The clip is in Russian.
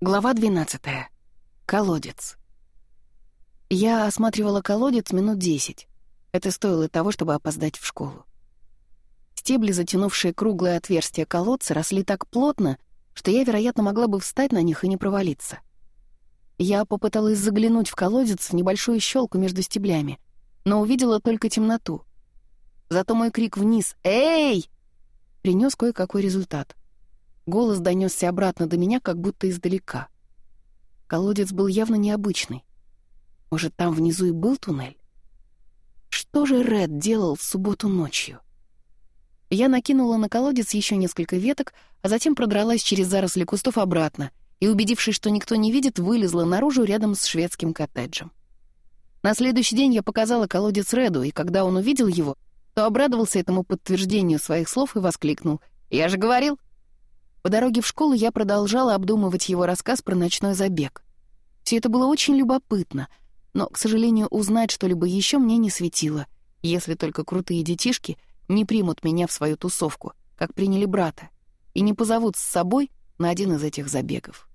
Глава 12. Колодец. Я осматривала колодец минут 10. Это стоило того, чтобы опоздать в школу. Стебли, затянувшие круглое отверстие колодца, росли так плотно, что я, вероятно, могла бы встать на них и не провалиться. Я попыталась заглянуть в колодец в небольшую щелку между стеблями, но увидела только темноту. Зато мой крик вниз «Эй!» принес кое-какой результат — Голос донесся обратно до меня, как будто издалека. Колодец был явно необычный. Может, там внизу и был туннель? Что же Ред делал в субботу ночью? Я накинула на колодец еще несколько веток, а затем продралась через заросли кустов обратно и, убедившись, что никто не видит, вылезла наружу рядом с шведским коттеджем. На следующий день я показала колодец Реду, и когда он увидел его, то обрадовался этому подтверждению своих слов и воскликнул. «Я же говорил!» По дороге в школу я продолжала обдумывать его рассказ про ночной забег. Все это было очень любопытно, но, к сожалению, узнать что-либо еще мне не светило, если только крутые детишки не примут меня в свою тусовку, как приняли брата, и не позовут с собой на один из этих забегов.